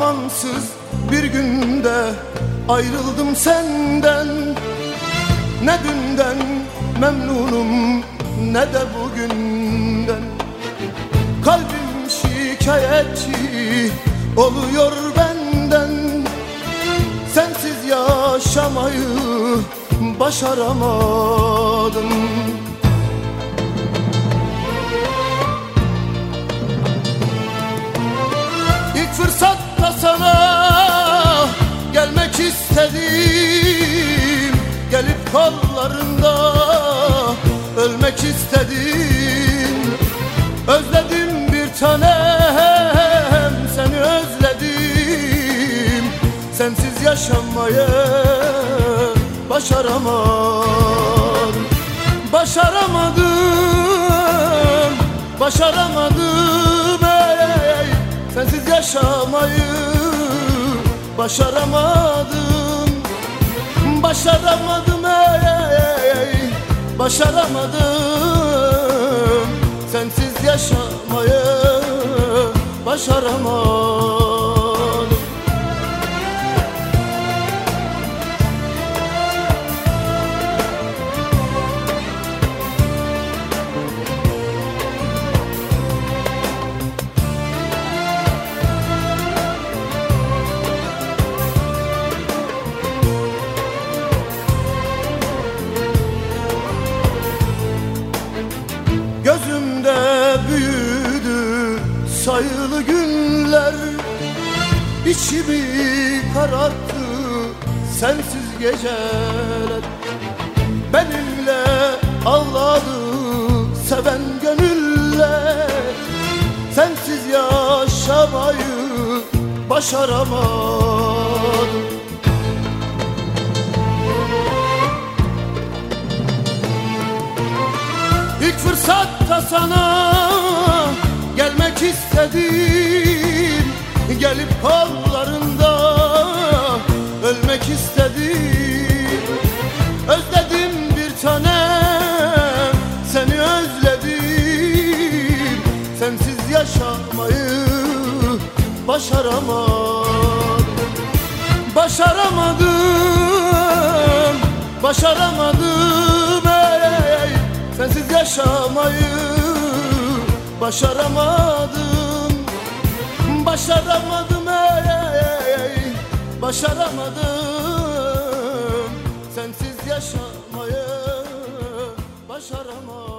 Amansız bir günde ayrıldım senden. Ne dünden memnunum ne de bugünden. Kalbim şikayetçi oluyor benden. Sensiz yaşamayı başaramadım kollarında ölmek istedim. Özledim bir tanem seni özledim. Sensiz yaşamayı başaramadım. Başaramadım, başaramadım ey. Sensiz yaşamayı başaramadım. Başaramadım Başaramadım. Sensiz yaşamayı başaramadım sayılı günler. İçimi kararttı sensiz geceler. Benimle ağladı seven gönüller. Sensiz yaşamayı başaramadım. İlk fırsatta sana istedim Gelip kollarında ölmek istedim. Özledim bir tanem seni özledim. Sensiz yaşamayı başaramadım. Başaramadım, başaramadım Başaramadım. Başaramadım ey Başaramadım. Sensiz yaşamayı Başaramadım.